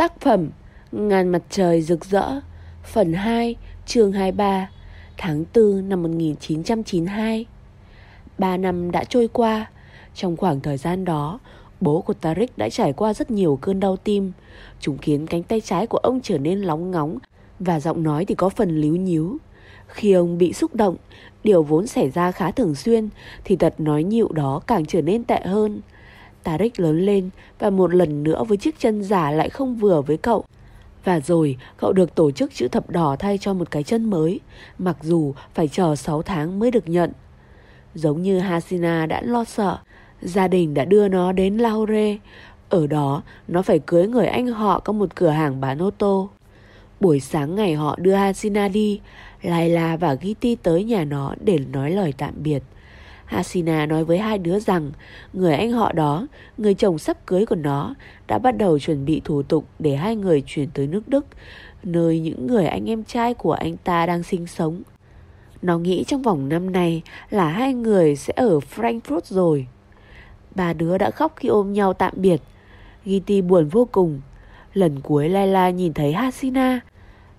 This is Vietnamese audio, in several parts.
Tác phẩm Ngàn mặt trời rực rỡ, Phần 2 chương 23 Tháng 4 năm 1992 Ba năm đã trôi qua. Trong khoảng thời gian đó, Bố của Tariq đã trải qua rất nhiều cơn đau tim, Chúng khiến cánh tay trái của ông trở nên lóng ngóng Và giọng nói thì có phần líu nhíu. Khi ông bị xúc động, Điều vốn xảy ra khá thường xuyên Thì tật nói nhịu đó càng trở nên tệ hơn. Tariq lớn lên và một lần nữa với chiếc chân giả lại không vừa với cậu. Và rồi cậu được tổ chức chữ thập đỏ thay cho một cái chân mới, mặc dù phải chờ 6 tháng mới được nhận. Giống như Hasina đã lo sợ, gia đình đã đưa nó đến Lahore. Ở đó, nó phải cưới người anh họ có một cửa hàng bán ô tô. Buổi sáng ngày họ đưa Hasina đi, Laila và Giti tới nhà nó để nói lời tạm biệt. Hasina nói với hai đứa rằng người anh họ đó, người chồng sắp cưới của nó, đã bắt đầu chuẩn bị thủ tục để hai người chuyển tới nước Đức, nơi những người anh em trai của anh ta đang sinh sống. Nó nghĩ trong vòng năm này là hai người sẽ ở Frankfurt rồi. Ba đứa đã khóc khi ôm nhau tạm biệt. Giti buồn vô cùng. Lần cuối Layla nhìn thấy Hasina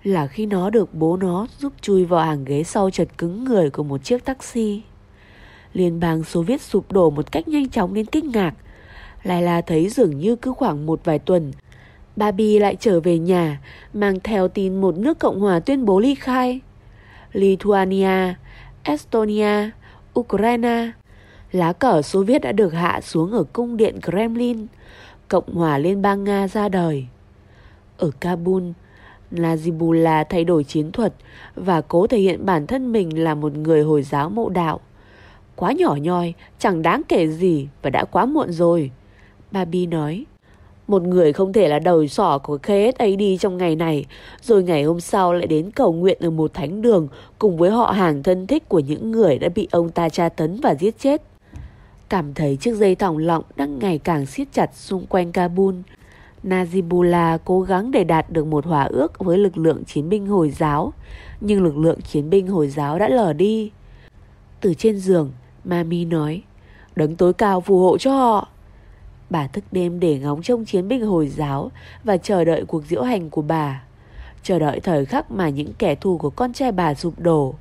là khi nó được bố nó giúp chui vào hàng ghế sau chật cứng người của một chiếc taxi. Liên bang Xô Viết sụp đổ một cách nhanh chóng đến kinh ngạc. Lai La thấy dường như cứ khoảng một vài tuần, Barbie lại trở về nhà, mang theo tin một nước Cộng hòa tuyên bố ly khai. Lithuania, Estonia, Ukraine, lá cờ Xô Viết đã được hạ xuống ở cung điện Kremlin. Cộng hòa Liên bang Nga ra đời. Ở Kabul, Najibullah thay đổi chiến thuật và cố thể hiện bản thân mình là một người Hồi giáo mộ đạo. Quá nhỏ nhoi, chẳng đáng kể gì và đã quá muộn rồi. Barbie nói. Một người không thể là đầu sỏ của KSAD trong ngày này, rồi ngày hôm sau lại đến cầu nguyện ở một thánh đường cùng với họ hàng thân thích của những người đã bị ông ta tra tấn và giết chết. Cảm thấy chiếc dây thòng lọng đang ngày càng siết chặt xung quanh Kabul. Najibullah cố gắng để đạt được một hòa ước với lực lượng chiến binh Hồi giáo, nhưng lực lượng chiến binh Hồi giáo đã lờ đi. Từ trên giường, Mami nói, đấng tối cao phù hộ cho họ. Bà thức đêm để ngóng trông chiến binh Hồi giáo và chờ đợi cuộc diễu hành của bà. Chờ đợi thời khắc mà những kẻ thù của con trai bà sụp đổ.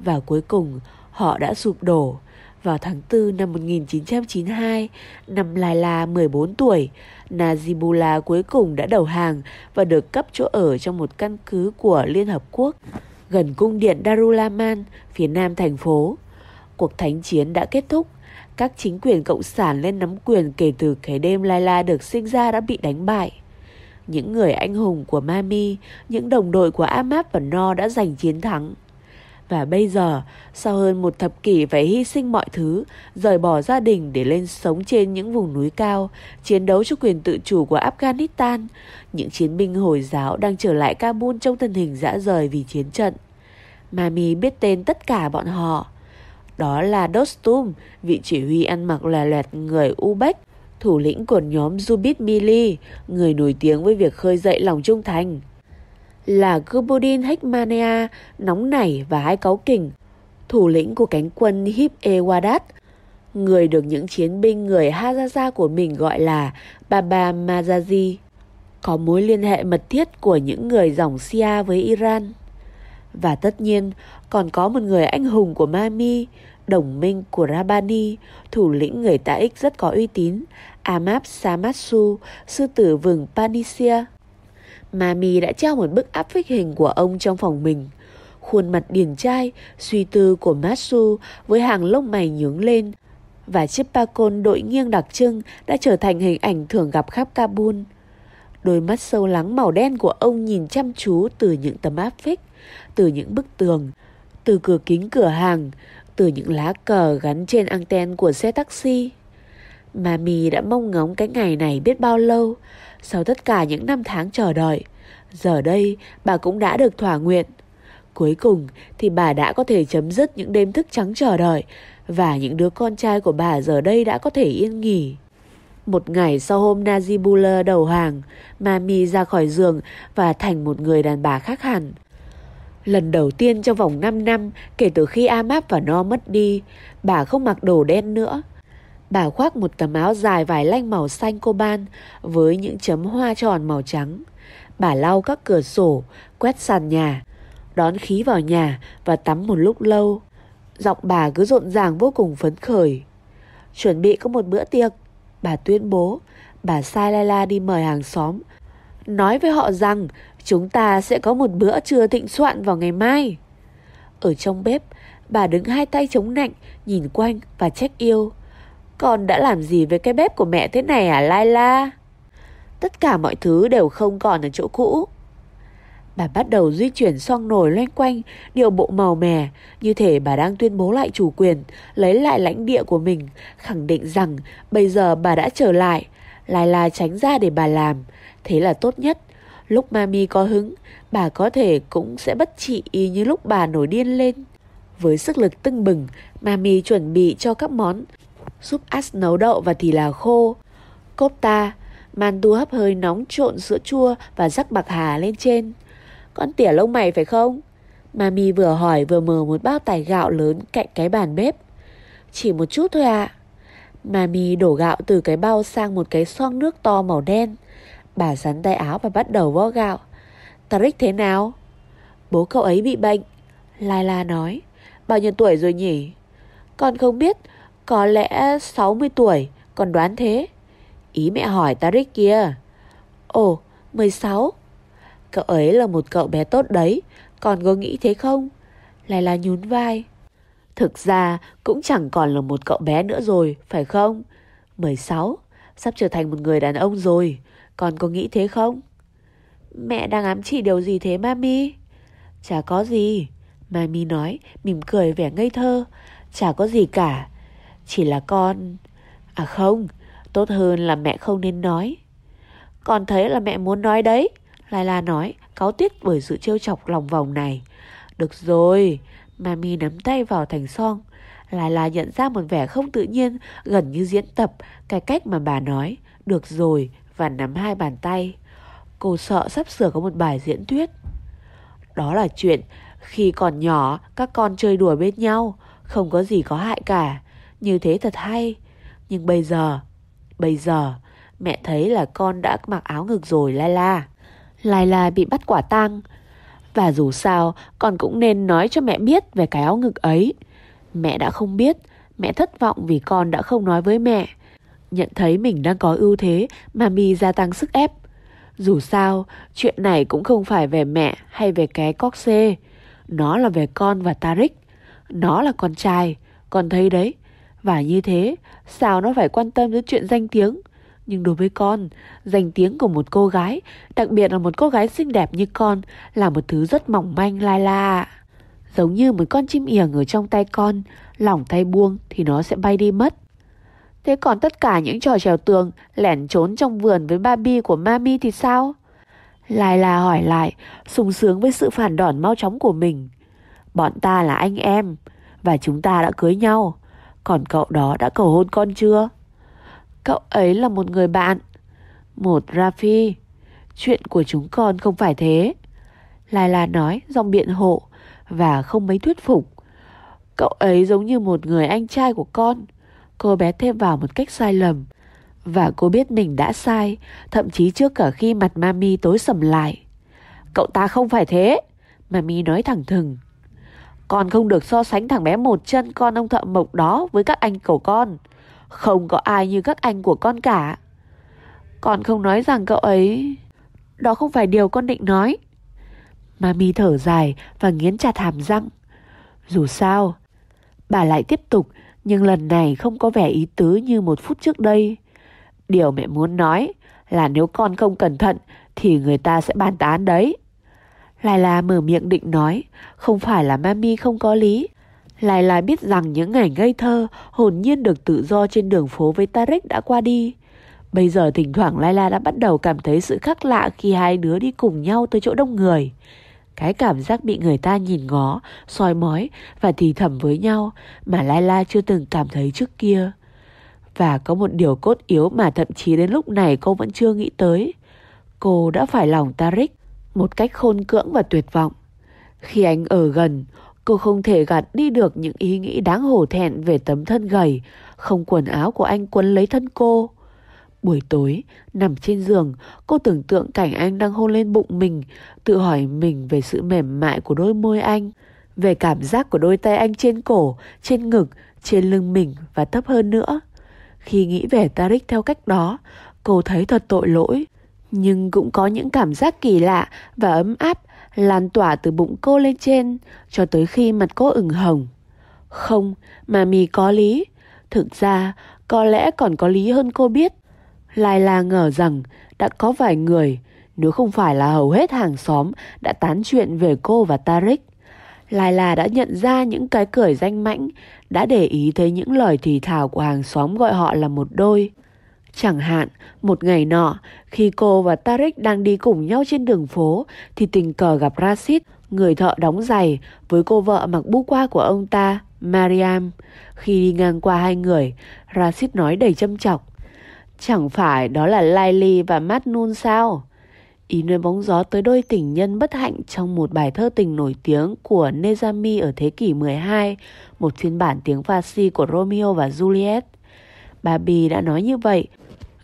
Và cuối cùng, họ đã sụp đổ. Vào tháng 4 năm 1992, năm Laila 14 tuổi, Najibullah cuối cùng đã đầu hàng và được cấp chỗ ở trong một căn cứ của Liên Hợp Quốc gần cung điện Darulaman, phía nam thành phố. Cuộc thánh chiến đã kết thúc. Các chính quyền cộng sản lên nắm quyền kể từ cái đêm Laila được sinh ra đã bị đánh bại. Những người anh hùng của Mami, những đồng đội của Amap và No đã giành chiến thắng. Và bây giờ, sau hơn một thập kỷ phải hy sinh mọi thứ, rời bỏ gia đình để lên sống trên những vùng núi cao, chiến đấu cho quyền tự chủ của Afghanistan, những chiến binh Hồi giáo đang trở lại Kabul trong thân hình dã rời vì chiến trận. Mami biết tên tất cả bọn họ. Đó là Dostum, vị chỉ huy ăn mặc là loẹt người Uzbek, thủ lĩnh của nhóm Zubit Mili, người nổi tiếng với việc khơi dậy lòng trung thành. Là Gubudin Hekmania, nóng nảy và hai cáu kỉnh, thủ lĩnh của cánh quân Hip Ewadat, người được những chiến binh người Hazaza của mình gọi là Baba Mazazi, có mối liên hệ mật thiết của những người dòng Shia với Iran. Và tất nhiên còn có một người anh hùng của Mami, đồng minh của Rabani, thủ lĩnh người Taik rất có uy tín, Amap Samatsu, sư tử vừng Panisia. Mami đã treo một bức áp phích hình của ông trong phòng mình. Khuôn mặt điển trai, suy tư của Matsu với hàng lông mày nhướng lên và chiếc ba côn đội nghiêng đặc trưng đã trở thành hình ảnh thường gặp khắp Kabul. Đôi mắt sâu lắng màu đen của ông nhìn chăm chú từ những tấm áp phích, từ những bức tường, từ cửa kính cửa hàng, từ những lá cờ gắn trên anten của xe taxi. Mami đã mong ngóng cái ngày này biết bao lâu, sau tất cả những năm tháng chờ đợi. Giờ đây, bà cũng đã được thỏa nguyện. Cuối cùng thì bà đã có thể chấm dứt những đêm thức trắng chờ đợi và những đứa con trai của bà giờ đây đã có thể yên nghỉ. Một ngày sau hôm Najibullah đầu hàng, Mami ra khỏi giường và thành một người đàn bà khác hẳn. Lần đầu tiên trong vòng 5 năm kể từ khi Amap và No mất đi, bà không mặc đồ đen nữa. Bà khoác một tấm áo dài vải lanh màu xanh coban với những chấm hoa tròn màu trắng. Bà lau các cửa sổ, quét sàn nhà, đón khí vào nhà và tắm một lúc lâu. Giọng bà cứ rộn ràng vô cùng phấn khởi. Chuẩn bị có một bữa tiệc, bà tuyên bố. Bà sai Laila đi mời hàng xóm. Nói với họ rằng chúng ta sẽ có một bữa trưa thịnh soạn vào ngày mai. Ở trong bếp, bà đứng hai tay chống nạnh, nhìn quanh và trách yêu. Con đã làm gì với cái bếp của mẹ thế này à Laila? Tất cả mọi thứ đều không còn ở chỗ cũ. Bà bắt đầu di chuyển xoong nồi loanh quanh, điều bộ màu mè, như thể bà đang tuyên bố lại chủ quyền, lấy lại lãnh địa của mình, khẳng định rằng bây giờ bà đã trở lại, Lai La tránh ra để bà làm, thế là tốt nhất. Lúc Mami có hứng, bà có thể cũng sẽ bất trị y như lúc bà nổi điên lên. Với sức lực tưng bừng, Mami chuẩn bị cho các món súp ás nấu đậu và thì là khô, cốp ta, mandu hấp hơi nóng trộn sữa chua và rắc bạc hà lên trên. Con tỉa lông mày phải không? Mami vừa hỏi vừa mở một bao tải gạo lớn cạnh cái bàn bếp. Chỉ một chút thôi ạ. À. Mami đổ gạo từ cái bao sang một cái xoong nước to màu đen. Bà sắn tay áo và bắt đầu vo gạo. tarik thế nào? Bố cậu ấy bị bệnh. Laila nói. Bao nhiêu tuổi rồi nhỉ? Con không biết. Có lẽ 60 tuổi. Con đoán thế. Ý mẹ hỏi tarik kia. Ồ, 16. Cậu ấy là một cậu bé tốt đấy Còn có nghĩ thế không Laila nhún vai Thực ra cũng chẳng còn là một cậu bé nữa rồi Phải không 16 Sắp trở thành một người đàn ông rồi còn có nghĩ thế không? Mẹ đang ám chỉ điều gì thế Mami? Chả có gì. Mami nói mỉm cười vẻ ngây thơ. Chả có gì cả. Chỉ là con. À không Tốt hơn là mẹ không nên nói. Con thấy là mẹ muốn nói đấy Lai La nói, cáu tiết bởi sự trêu chọc lòng vòng này. Được rồi, Mami nắm tay vào thành son. Laila nhận ra một vẻ không tự nhiên, gần như diễn tập, cái cách mà bà nói, được rồi, và nắm hai bàn tay. Cô sợ sắp sửa có một bài diễn thuyết. Đó là chuyện khi còn nhỏ các con chơi đùa bên nhau, không có gì có hại cả. Như thế thật hay. Nhưng bây giờ, bây giờ, mẹ thấy là con đã mặc áo ngực rồi Lai La. Lai La bị bắt quả tang. Và dù sao, con cũng nên nói cho mẹ biết về cái áo ngực ấy. Mẹ đã không biết, mẹ thất vọng vì con đã không nói với mẹ. Nhận thấy mình đang có ưu thế, Mami gia tăng sức ép. Dù sao, chuyện này cũng không phải về mẹ hay về cái cóc xê. Nó là về con và Tarik. Nó là con trai, con thấy đấy. Và như thế, sao nó phải quan tâm đến chuyện danh tiếng? Nhưng đối với con, danh tiếng của một cô gái, đặc biệt là một cô gái xinh đẹp như con, là một thứ rất mỏng manh lai la. Giống như một con chim yểng ở trong tay con, lỏng tay buông thì nó sẽ bay đi mất. Thế còn tất cả những trò trèo tường, lẻn trốn trong vườn với Barbie của Mami thì sao? Lai la hỏi lại, sung sướng với sự phản đòn mau chóng của mình. Bọn ta là anh em, và chúng ta đã cưới nhau. Còn cậu đó đã cầu hôn con chưa? Cậu ấy là một người bạn. Một Rafi. Chuyện của chúng con không phải thế. Lai La nói giọng biện hộ và không mấy thuyết phục. Cậu ấy giống như một người anh trai của con. Cô bé thêm vào một cách sai lầm. Và cô biết mình đã sai, thậm chí trước cả khi mặt Mami tối sầm lại. Cậu ta không phải thế. Mami nói thẳng thừng. Con không được so sánh thằng bé một chân con ông thợ mộc đó với các anh cậu con. Không có ai như các anh của con cả Con không nói rằng cậu ấy Đó không phải điều con định nói Mami thở dài và nghiến chặt hàm răng Dù sao Bà lại tiếp tục nhưng lần này không có vẻ ý tứ như một phút trước đây Điều mẹ muốn nói Là nếu con không cẩn thận Thì người ta sẽ bàn tán đấy Lai La mở miệng định nói Không phải là Mami không có lý lại lại biết rằng những ngày ngây thơ, hồn nhiên được tự do trên đường phố với Tarek đã qua đi. Bây giờ thỉnh thoảng Laila đã bắt đầu cảm thấy sự khác lạ khi hai đứa đi cùng nhau tới chỗ đông người. Cái cảm giác bị người ta nhìn ngó, soi mói và thì thầm với nhau mà Laila chưa từng cảm thấy trước kia. Và có một điều cốt yếu mà thậm chí đến lúc này cô vẫn chưa nghĩ tới. Cô đã phải lòng Tarik một cách khôn cưỡng và tuyệt vọng. Khi anh ở gần, Cô không thể gạt đi được những ý nghĩ đáng hổ thẹn về tấm thân gầy, không quần áo của anh quấn lấy thân cô. Buổi tối, nằm trên giường, cô tưởng tượng cảnh anh đang hôn lên bụng mình, tự hỏi mình về sự mềm mại của đôi môi anh, về cảm giác của đôi tay anh trên cổ, trên ngực, trên lưng mình và thấp hơn nữa. Khi nghĩ về tarik theo cách đó, cô thấy thật tội lỗi. Nhưng cũng có những cảm giác kỳ lạ và ấm áp lan tỏa từ bụng cô lên trên cho tới khi mặt cô ửng hồng. Không, mà mì có lý. Thực ra, có lẽ còn có lý hơn cô biết. Lai La ngờ rằng đã có vài người, nếu không phải là hầu hết hàng xóm, đã tán chuyện về cô và Tarik. Lai La đã nhận ra những cái cười danh mãnh, đã để ý thấy những lời thì thào của hàng xóm gọi họ là một đôi. Chẳng hạn, một ngày nọ, khi cô và Tarik đang đi cùng nhau trên đường phố, thì tình cờ gặp Rashid, người thợ đóng giày, với cô vợ mặc bú qua của ông ta, Mariam. Khi đi ngang qua hai người, Rashid nói đầy châm chọc. Chẳng phải đó là Laili và Matnun sao? Ý nơi bóng gió tới đôi tình nhân bất hạnh trong một bài thơ tình nổi tiếng của Nezami ở thế kỷ 12, một phiên bản tiếng Farsi của Romeo và Juliet. bà Bì đã nói như vậy,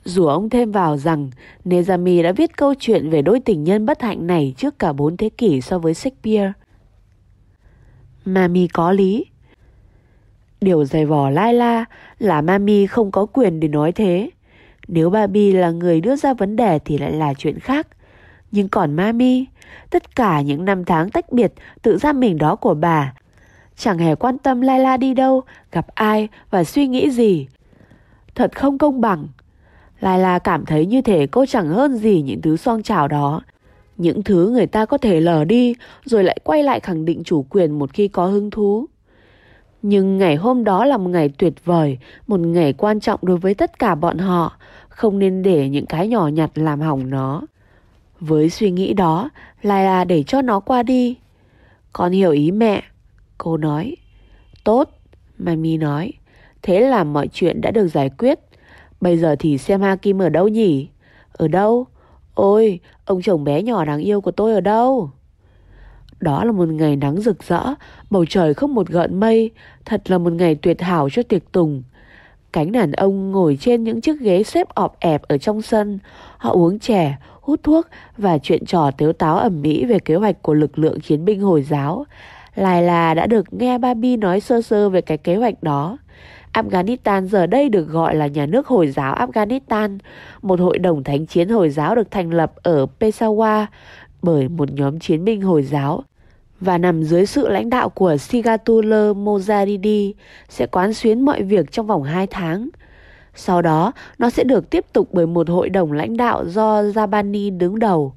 dù ông thêm vào rằng Nezami đã viết câu chuyện về đôi tình nhân bất hạnh này trước cả bốn thế kỷ so với Shakespeare. Mami có lý. Điều dày vò Laila là Mami không có quyền để nói thế. Nếu Barbie là người đưa ra vấn đề thì lại là chuyện khác. Nhưng còn Mami, tất cả những năm tháng tách biệt tự ra mình đó của bà, chẳng hề quan tâm Laila đi đâu, gặp ai và suy nghĩ gì. Thật không công bằng. Laila cảm thấy như thể cô chẳng hơn gì những thứ song trào đó. Những thứ người ta có thể lờ đi rồi lại quay lại khẳng định chủ quyền một khi có hứng thú. Nhưng ngày hôm đó là một ngày tuyệt vời, một ngày quan trọng đối với tất cả bọn họ, không nên để những cái nhỏ nhặt làm hỏng nó. Với suy nghĩ đó, Laila để cho nó qua đi. Con hiểu ý mẹ, cô nói. Tốt, Mami nói. Thế là mọi chuyện đã được giải quyết. Bây giờ thì xem Hakim ở đâu nhỉ? Ở đâu? Ôi, ông chồng bé nhỏ đáng yêu của tôi ở đâu? Đó là một ngày nắng rực rỡ, bầu trời không một gợn mây, thật là một ngày tuyệt hảo cho tiệc tùng. Cánh đàn ông ngồi trên những chiếc ghế xếp ọp ẹp ở trong sân, họ uống chè, hút thuốc và chuyện trò tếu táo ẩm mỹ về kế hoạch của lực lượng chiến binh Hồi giáo. Lai là đã được nghe Babi nói sơ sơ về cái kế hoạch đó. Afghanistan giờ đây được gọi là nhà nước Hồi giáo Afghanistan, một hội đồng thánh chiến Hồi giáo được thành lập ở Peshawar bởi một nhóm chiến binh Hồi giáo và nằm dưới sự lãnh đạo của Sigatullah Mojahidi sẽ quán xuyến mọi việc trong vòng 2 tháng. Sau đó, nó sẽ được tiếp tục bởi một hội đồng lãnh đạo do Jabani đứng đầu.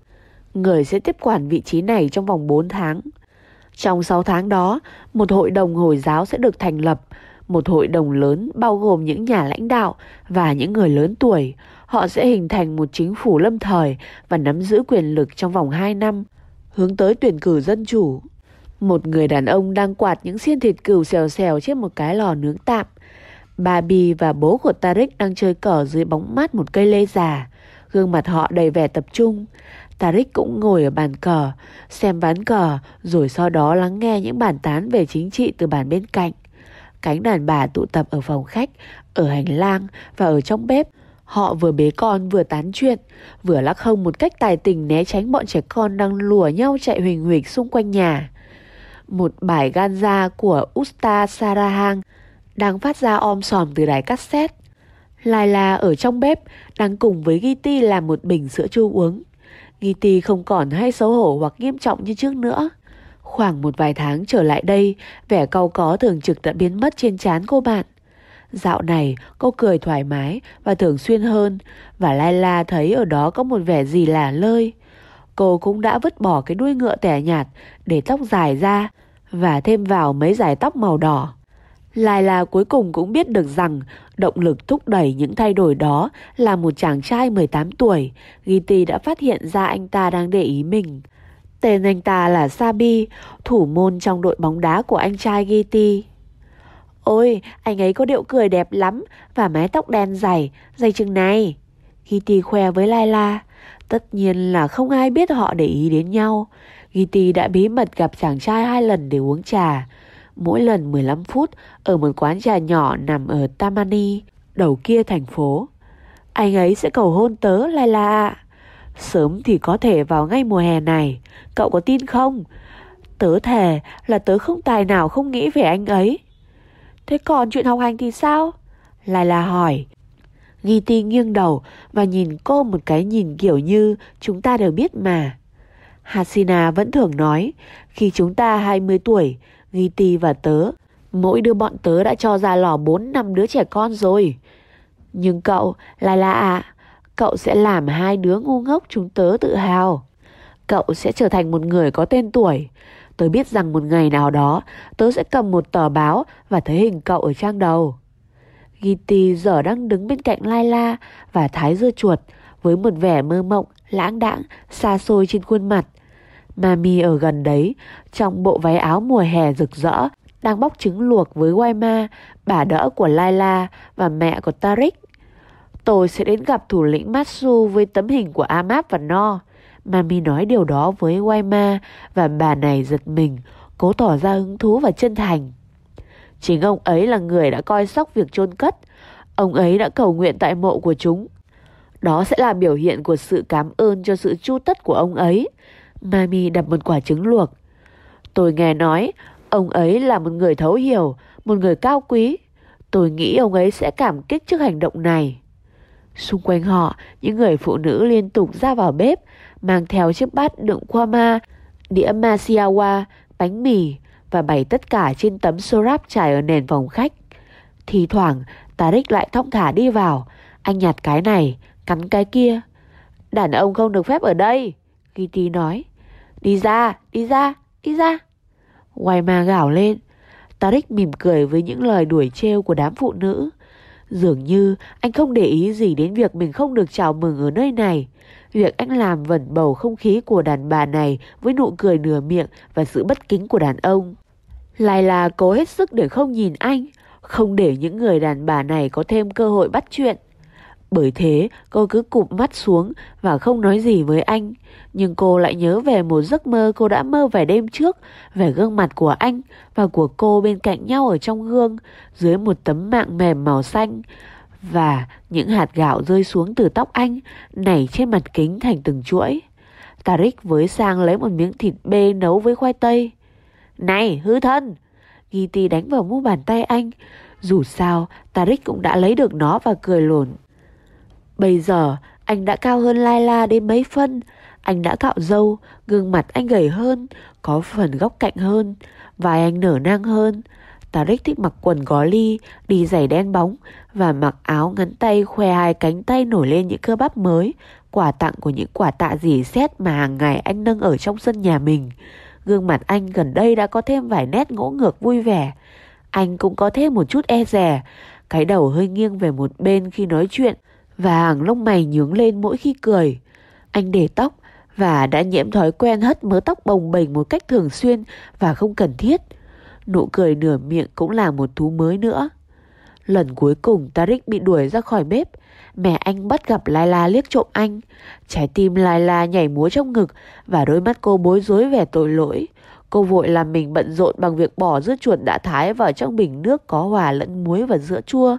Người sẽ tiếp quản vị trí này trong vòng 4 tháng. Trong 6 tháng đó, một hội đồng Hồi giáo sẽ được thành lập, một hội đồng lớn bao gồm những nhà lãnh đạo và những người lớn tuổi. Họ sẽ hình thành một chính phủ lâm thời và nắm giữ quyền lực trong vòng 2 năm, hướng tới tuyển cử dân chủ. Một người đàn ông đang quạt những xiên thịt cừu xèo xèo trên một cái lò nướng tạm. Bà Bì và bố của tarik đang chơi cờ dưới bóng mát một cây lê già. Gương mặt họ đầy vẻ tập trung. tarik cũng ngồi ở bàn cờ, xem ván cờ, rồi sau đó lắng nghe những bản tán về chính trị từ bàn bên cạnh. Cánh đàn bà tụ tập ở phòng khách, ở hành lang và ở trong bếp. Họ vừa bế con vừa tán chuyện, vừa lắc hông một cách tài tình né tránh bọn trẻ con đang lùa nhau chạy huỳnh huỳnh xung quanh nhà. Một bài ganja của Usta Sarahang đang phát ra om sòm từ đài cassette. Laila ở trong bếp đang cùng với Giti làm một bình sữa chua uống. Giti không còn hay xấu hổ hoặc nghiêm trọng như trước nữa. Khoảng một vài tháng trở lại đây, vẻ cau có thường trực đã biến mất trên trán cô bạn. Dạo này, cô cười thoải mái và thường xuyên hơn, và Layla thấy ở đó có một vẻ gì lả lơi. Cô cũng đã vứt bỏ cái đuôi ngựa tẻ nhạt để tóc dài ra và thêm vào mấy dải tóc màu đỏ. Layla cuối cùng cũng biết được rằng động lực thúc đẩy những thay đổi đó là một chàng trai 18 tuổi. Giti đã phát hiện ra anh ta đang để ý mình. Tên anh ta là Sabi, thủ môn trong đội bóng đá của anh trai Giti. Ôi, anh ấy có điệu cười đẹp lắm và mái tóc đen dày, dày chừng này. Giti khoe với Layla. Tất nhiên là không ai biết họ để ý đến nhau. Giti đã bí mật gặp chàng trai hai lần để uống trà. Mỗi lần 15 phút ở một quán trà nhỏ nằm ở Tamani, đầu kia thành phố. Anh ấy sẽ cầu hôn tớ Layla ạ. Sớm thì có thể vào ngay mùa hè này. Cậu có tin không? Tớ thề là tớ không tài nào không nghĩ về anh ấy. Thế còn chuyện học hành thì sao? Laila hỏi. Giti nghiêng đầu và nhìn cô một cái nhìn kiểu như chúng ta đều biết mà. Hasina vẫn thường nói, khi chúng ta 20 tuổi, Giti và tớ, mỗi đứa bọn tớ đã cho ra lò 4 năm đứa trẻ con rồi. Nhưng cậu, Laila ạ, cậu sẽ làm hai đứa ngu ngốc chúng tớ tự hào. Cậu sẽ trở thành một người có tên tuổi. Tớ biết rằng một ngày nào đó, tớ sẽ cầm một tờ báo và thấy hình cậu ở trang đầu. Giti giờ đang đứng bên cạnh Laila và thái dưa chuột với một vẻ mơ mộng, lãng đãng, xa xôi trên khuôn mặt. Mami ở gần đấy, trong bộ váy áo mùa hè rực rỡ, đang bóc trứng luộc với Waima, bà đỡ của Laila và mẹ của Tarik. Tôi sẽ đến gặp thủ lĩnh Matsu với tấm hình của Amap và No. Mami nói điều đó với Waima và bà này giật mình, cố tỏ ra hứng thú và chân thành. Chính ông ấy là người đã coi sóc việc chôn cất. Ông ấy đã cầu nguyện tại mộ của chúng. Đó sẽ là biểu hiện của sự cảm ơn cho sự chu tất của ông ấy. Mami đập một quả trứng luộc. Tôi nghe nói ông ấy là một người thấu hiểu, một người cao quý. Tôi nghĩ ông ấy sẽ cảm kích trước hành động này. Xung quanh họ, những người phụ nữ liên tục ra vào bếp, mang theo chiếc bát đựng khoa ma, đĩa masiawa, bánh mì và bày tất cả trên tấm sorap trải ở nền phòng khách. Thì thoảng, Tarik lại thong thả đi vào. Anh nhặt cái này, cắn cái kia. Đàn ông không được phép ở đây, Kitty nói. Đi ra, đi ra, đi ra. Waima gào lên. Tarik mỉm cười với những lời đuổi trêu của đám phụ nữ. Dường như anh không để ý gì đến việc mình không được chào mừng ở nơi này. Việc anh làm vẩn bầu không khí của đàn bà này với nụ cười nửa miệng và sự bất kính của đàn ông. Lại là cố hết sức để không nhìn anh, không để những người đàn bà này có thêm cơ hội bắt chuyện. Bởi thế cô cứ cụp mắt xuống và không nói gì với anh Nhưng cô lại nhớ về một giấc mơ cô đã mơ vài đêm trước Về gương mặt của anh và của cô bên cạnh nhau ở trong gương Dưới một tấm mạng mềm màu xanh và những hạt gạo rơi xuống từ tóc anh, Nảy trên mặt kính thành từng chuỗi. Tarik với sang lấy một miếng thịt bê nấu với khoai tây. Này, hư thân! Giti đánh vào mu bàn tay anh. Dù sao, Tarik cũng đã lấy được nó và cười lồn. Bây giờ, anh đã cao hơn Laila đến mấy phân? Anh đã cạo râu Gương mặt anh gầy hơn, Có phần góc cạnh hơn vài anh nở nang hơn Tariq thích mặc quần gó ly, Đi giày đen bóng Và mặc áo ngắn tay, khoe hai cánh tay nổi lên những cơ bắp mới Quà tặng của những quả tạ dì xét Mà hàng ngày anh nâng ở trong sân nhà mình Gương mặt anh gần đây đã có thêm vài nét ngỗ ngược vui vẻ Anh cũng có thêm một chút e rè Cái đầu hơi nghiêng về một bên khi nói chuyện và hàng lông mày nhướng lên mỗi khi cười. Anh để tóc và đã nhiễm thói quen hất mớ tóc bồng bềnh một cách thường xuyên và không cần thiết. Nụ cười nửa miệng cũng là một thú mới nữa. Lần cuối cùng Tarik bị đuổi ra khỏi bếp, mẹ anh bắt gặp Laila liếc trộm anh. Trái tim Laila nhảy múa trong ngực và đôi mắt cô bối rối vẻ tội lỗi. Cô vội làm mình bận rộn bằng việc bỏ dưa chuột đã thái vào trong bình nước có hòa lẫn muối và sữa chua.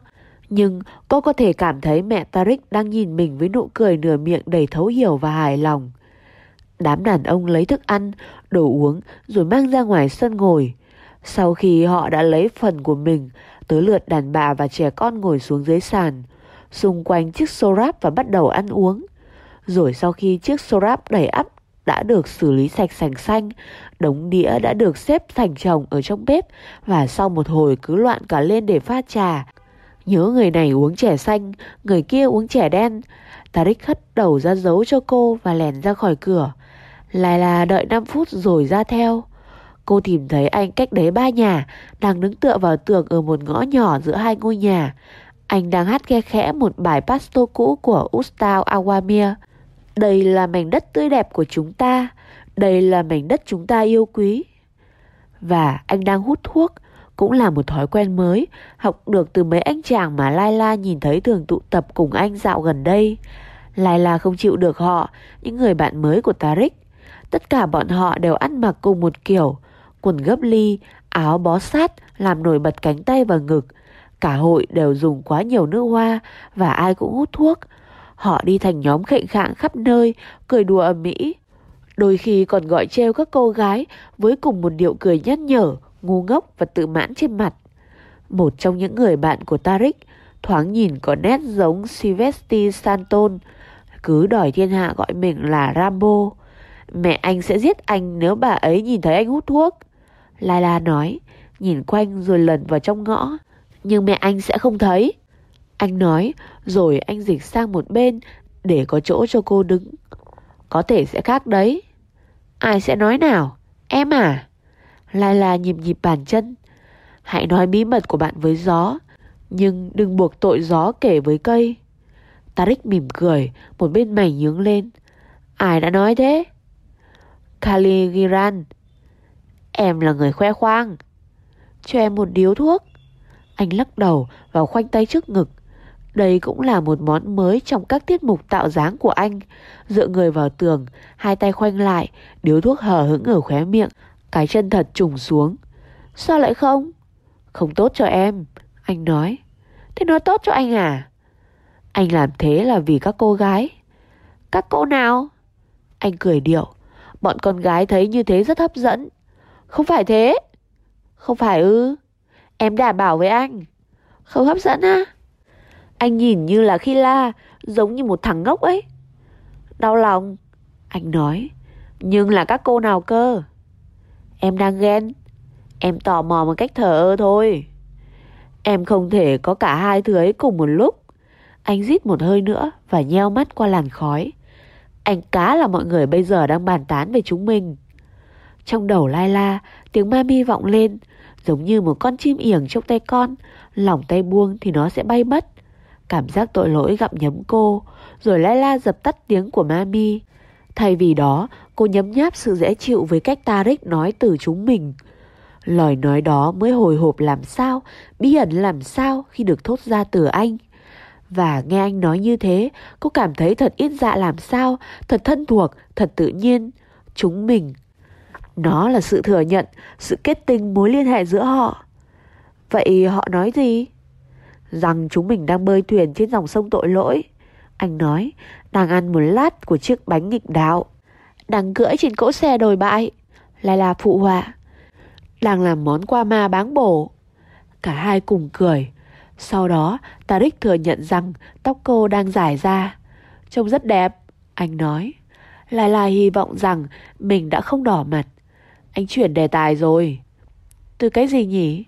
Nhưng cô có thể cảm thấy mẹ Tarik đang nhìn mình với nụ cười nửa miệng đầy thấu hiểu và hài lòng. Đám đàn ông lấy thức ăn, đồ uống rồi mang ra ngoài sân ngồi. Sau khi họ đã lấy phần của mình, tới lượt đàn bà và trẻ con ngồi xuống dưới sàn, xung quanh chiếc xô ráp và bắt đầu ăn uống. Rồi sau khi chiếc xô ráp đầy ắp đã được xử lý sạch sành xanh, đống đĩa đã được xếp thành chồng ở trong bếp và sau một hồi cứ loạn cả lên để pha trà, Nhớ người này uống chè xanh, người kia uống chè đen. Tarik hất đầu ra dấu cho cô và lèn ra khỏi cửa. Lại là đợi 5 phút rồi ra theo. Cô tìm thấy anh cách đấy ba nhà, đang đứng tựa vào tường ở một ngõ nhỏ giữa hai ngôi nhà. Anh đang hát khe khẽ một bài pasto cũ của Ustav Awamir. Đây là mảnh đất tươi đẹp của chúng ta, đây là mảnh đất chúng ta yêu quý. Và anh đang hút thuốc, cũng là một thói quen mới, học được từ mấy anh chàng mà Laila nhìn thấy thường tụ tập cùng anh dạo gần đây. Laila không chịu được họ, những người bạn mới của Tarik. Tất cả bọn họ đều ăn mặc cùng một kiểu, quần gấp ly, áo bó sát làm nổi bật cánh tay và ngực. Cả hội đều dùng quá nhiều nước hoa và ai cũng hút thuốc. Họ đi thành nhóm khệnh khạng khắp nơi, cười đùa ầm ĩ. Đôi khi còn gọi treo các cô gái với cùng một điệu cười nhắc nhở, ngu ngốc và tự mãn trên mặt. Một trong những người bạn của Tarik thoáng nhìn có nét giống Sylvester Santon, cứ đòi thiên hạ gọi mình là Rambo. Mẹ anh sẽ giết anh nếu bà ấy nhìn thấy anh hút thuốc. Laila nói, nhìn quanh rồi lần vào trong ngõ. Nhưng mẹ anh sẽ không thấy. Anh nói, rồi anh dịch sang một bên để có chỗ cho cô đứng. Có thể sẽ khác đấy. Ai sẽ nói nào? Em à? Laila nhịp nhịp bàn chân. Hãy nói bí mật của bạn với gió, nhưng đừng buộc tội gió kể với cây. Tarik mỉm cười, một bên mày nhướng lên. Ai đã nói thế? Kali Giran. Em là người khoe khoang. Cho em một điếu thuốc. Anh lắc đầu và khoanh tay trước ngực. Đây cũng là một món mới trong các tiết mục tạo dáng của anh. Dựa người vào tường, hai tay khoanh lại, điếu thuốc hở hững ở khóe miệng, cái chân thật trùng xuống. Sao lại không? Không tốt cho em, anh nói. Thế nó tốt cho anh à? Anh làm thế là vì các cô gái. Các cô nào? Anh cười điệu. Bọn con gái thấy như thế rất hấp dẫn. Không phải thế. Không phải ư. Em đảm bảo với anh. Không hấp dẫn á. Anh nhìn như là khi la, giống như một thằng ngốc ấy. Đau lòng. Anh nói. Nhưng là các cô nào cơ? Em đang ghen. Em tò mò một cách thờ ơ thôi. Em không thể có cả hai thứ ấy cùng một lúc. Anh rít một hơi nữa và nheo mắt qua làn khói. Anh cá là mọi người bây giờ đang bàn tán về chúng mình. Trong đầu Lai La, tiếng mami vọng lên, giống như một con chim yểng trong tay con, lỏng tay buông thì nó sẽ bay mất. Cảm giác tội lỗi gặm nhấm cô, rồi Lai La dập tắt tiếng của mami. Thay vì đó, cô nhấm nháp sự dễ chịu với cách Tarik nói từ chúng mình. Lời nói đó mới hồi hộp làm sao, bí ẩn làm sao khi được thốt ra từ anh. Và nghe anh nói như thế, cô cảm thấy thật ít dạ làm sao, thật thân thuộc, thật tự nhiên. Chúng mình. Nó là sự thừa nhận, sự kết tinh mối liên hệ giữa họ. Vậy họ nói gì? Rằng chúng mình đang bơi thuyền trên dòng sông tội lỗi. Anh nói, đang ăn một lát của chiếc bánh nghịch đạo. Đang cưỡi trên cỗ xe đồi bại. Lại là phụ họa. Đang làm món qua ma báng bổ. Cả hai cùng cười. Sau đó, Tarik thừa nhận rằng tóc cô đang dài ra. Trông rất đẹp, anh nói. Lai Lai hy vọng rằng mình đã không đỏ mặt. Anh chuyển đề tài rồi. Từ cái gì nhỉ?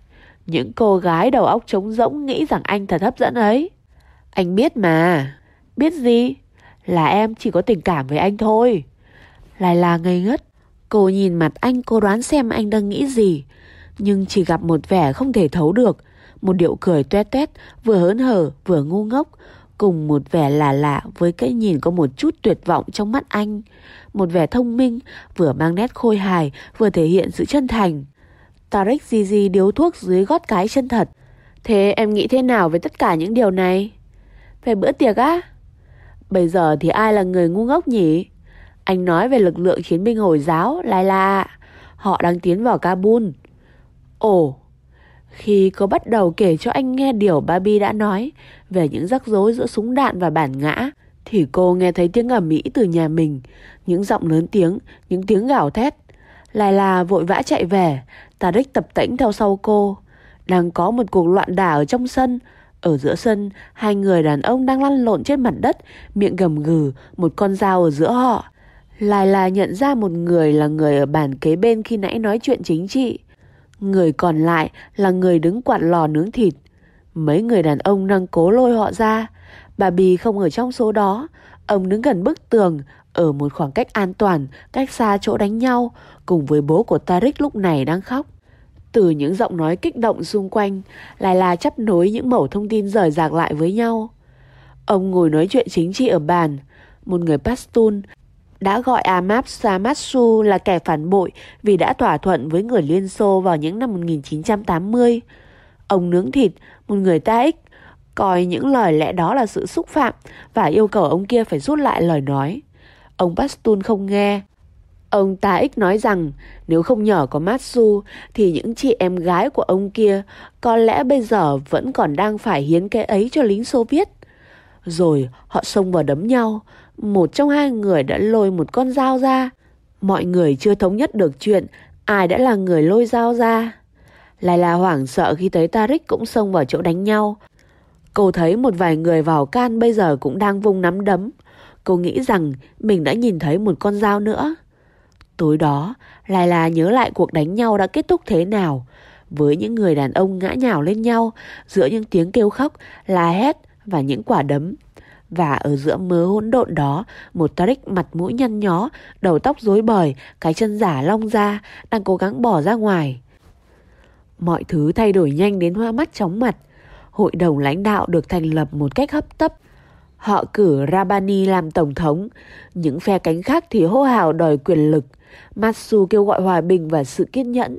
Những cô gái đầu óc trống rỗng nghĩ rằng anh thật hấp dẫn ấy. Anh biết mà. Biết gì? Là em chỉ có tình cảm với anh thôi. lại là ngây ngất. Cô nhìn mặt anh cô đoán xem anh đang nghĩ gì. Nhưng chỉ gặp một vẻ không thể thấu được một điệu cười tuét tuét, vừa hớn hở, vừa ngu ngốc, cùng một vẻ lạ lạ với cái nhìn có một chút tuyệt vọng trong mắt anh. Một vẻ thông minh, vừa mang nét khôi hài, vừa thể hiện sự chân thành. Tarek Gigi điếu thuốc dưới gót cái chân thật. Thế em nghĩ thế nào về tất cả những điều này? Về bữa tiệc á? Bây giờ thì ai là người ngu ngốc nhỉ? Anh nói về lực lượng chiến binh Hồi giáo, lai la. Họ đang tiến vào Kabul. Ồ, khi cô bắt đầu kể cho anh nghe điều Barbie đã nói về những rắc rối giữa súng đạn và bản ngã, thì cô nghe thấy tiếng ầm ĩ từ nhà mình, những giọng lớn tiếng, những tiếng gào thét. Lai là vội vã chạy về, Tariq tập tễnh theo sau cô. Đang có một cuộc loạn đả ở trong sân. Ở giữa sân, hai người đàn ông đang lăn lộn trên mặt đất, miệng gầm gừ, một con dao ở giữa họ. Lai là nhận ra một người là người ở bàn kế bên khi nãy nói chuyện chính trị. Người còn lại là người đứng quạt lò nướng thịt. Mấy người đàn ông đang cố lôi họ ra. Bà Bì không ở trong số đó. Ông đứng gần bức tường, ở một khoảng cách an toàn, cách xa chỗ đánh nhau, cùng với bố của Tarik lúc này đang khóc. Từ những giọng nói kích động xung quanh, lại là chấp nối những mẩu thông tin rời rạc lại với nhau. Ông ngồi nói chuyện chính trị ở bàn. Một người Pashtun đã gọi Ahmad Samatsu là kẻ phản bội vì đã thỏa thuận với người Liên Xô vào những năm 1980. Ông nướng thịt, một người ta ích, coi những lời lẽ đó là sự xúc phạm và yêu cầu ông kia phải rút lại lời nói. Ông Pastun không nghe. Ông ta ích nói rằng nếu không nhờ có Matsu thì những chị em gái của ông kia có lẽ bây giờ vẫn còn đang phải hiến cái ấy cho lính Xô Viết. Rồi họ xông vào đấm nhau, một trong hai người đã lôi một con dao ra. Mọi người chưa thống nhất được chuyện ai đã là người lôi dao ra. Lại là hoảng sợ khi thấy Tarik cũng xông vào chỗ đánh nhau. Cô thấy một vài người vào can bây giờ cũng đang vung nắm đấm. Cô nghĩ rằng mình đã nhìn thấy một con dao nữa. Tối đó, Lai là nhớ lại cuộc đánh nhau đã kết thúc thế nào. Với những người đàn ông ngã nhào lên nhau giữa những tiếng kêu khóc, la hét và những quả đấm. Và ở giữa mớ hỗn độn đó, một Tarik mặt mũi nhăn nhó, đầu tóc rối bời, cái chân giả long ra, đang cố gắng bỏ ra ngoài. Mọi thứ thay đổi nhanh đến hoa mắt chóng mặt. Hội đồng lãnh đạo được thành lập một cách hấp tấp. Họ cử Rabani làm tổng thống, những phe cánh khác thì hô hào đòi quyền lực. Matsu kêu gọi hòa bình và sự kiên nhẫn.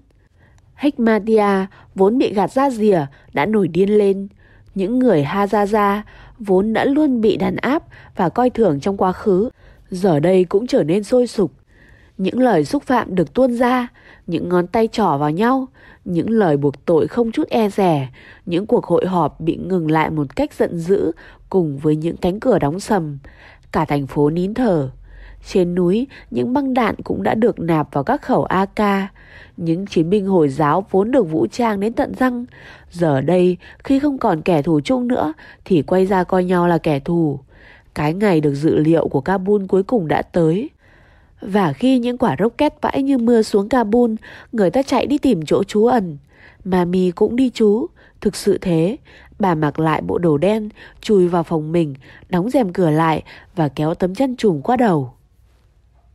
Hekmatia vốn bị gạt ra rìa đã nổi điên lên. Những người Hazaza vốn đã luôn bị đàn áp và coi thường trong quá khứ, giờ đây cũng trở nên sôi sục. Những lời xúc phạm được tuôn ra, những ngón tay trỏ vào nhau, những lời buộc tội không chút e rẻ, những cuộc hội họp bị ngừng lại một cách giận dữ cùng với những cánh cửa đóng sầm. Cả thành phố nín thở. Trên núi, những băng đạn cũng đã được nạp vào các khẩu AK. Những chiến binh Hồi giáo vốn được vũ trang đến tận răng. Giờ đây, khi không còn kẻ thù chung nữa, thì quay ra coi nhau là kẻ thù. Cái ngày được dự liệu của Kabul cuối cùng đã tới. Và khi những quả rocket vãi như mưa xuống Kabul, người ta chạy đi tìm chỗ trú ẩn. Mami cũng đi trú, thực sự thế. Bà mặc lại bộ đồ đen, chui vào phòng mình, đóng rèm cửa lại và kéo tấm chăn trùm qua đầu.